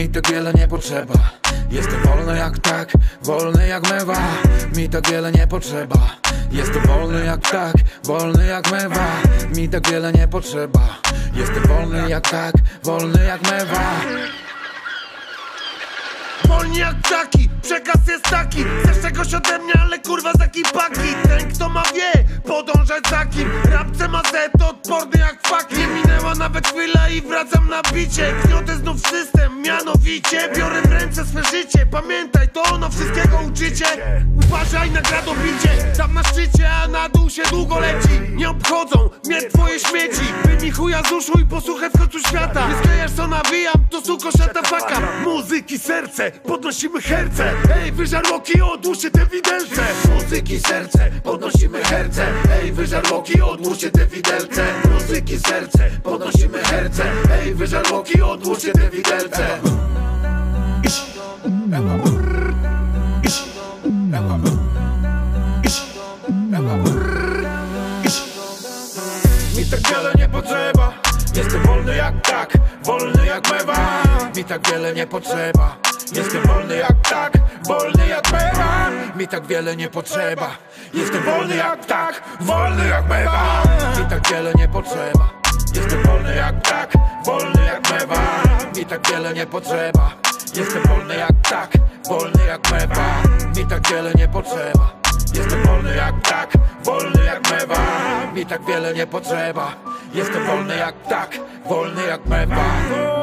Mi tak wiele nie potrzeba. Jestem wolny jak tak, wolny jak mewa. Mi tak wiele nie potrzeba. Jestem wolny jak tak, wolny jak mewa. Mi tak wiele nie potrzeba. Jestem wolny jak tak, wolny jak mewa. Wolni jak ptaki, przekaz jest taki Chcesz czegoś ode mnie, ale kurwa za paki? Ten kto ma wie, podążać za kim. Rapce ma Z, odporny jak faki Nie minęła nawet chwila i wracam na bicie. Gniotę znów system, mianowicie Biorę w ręce swe życie. Pamiętaj, to ono wszystkiego uczycie. Uważaj na gradobicie Tam na szczycie, a na dół się długo leci. Nie obchodzą mnie twoje śmieci Wyjmij chuja z uszu i posłuchaj w końcu świata. Nie sklejasz co nawijam, to suko szata faka Muzyki serce, podnosimy herce. Ej, wyżarłoki, odłóżcie te widelce. Muzyki serce, podnosimy herce. Ej, wyżarłoki, odłóżcie te widelce. Muzyki serce, podnosimy herce. Ej, wyżarłoki, odłóżcie te widelce Mi tak wiele nie potrzeba Jestem wolny jak tak, wolny jak mewa Mi tak wiele nie potrzeba Jestem wolny jak tak, wolny jak mewa Mi tak wiele nie potrzeba Jestem wolny jak tak, wolny jak mewa Mi tak wiele nie potrzeba Jestem wolny jak tak, wolny jak mewa Mi tak wiele nie potrzeba Jestem wolny jak tak, wolny jak mewa Mi tak wiele nie potrzeba Jestem wolny jak tak, wolny mewa. Mi tak wiele nie potrzeba. Jestem wolny jak tak, wolny jak mewa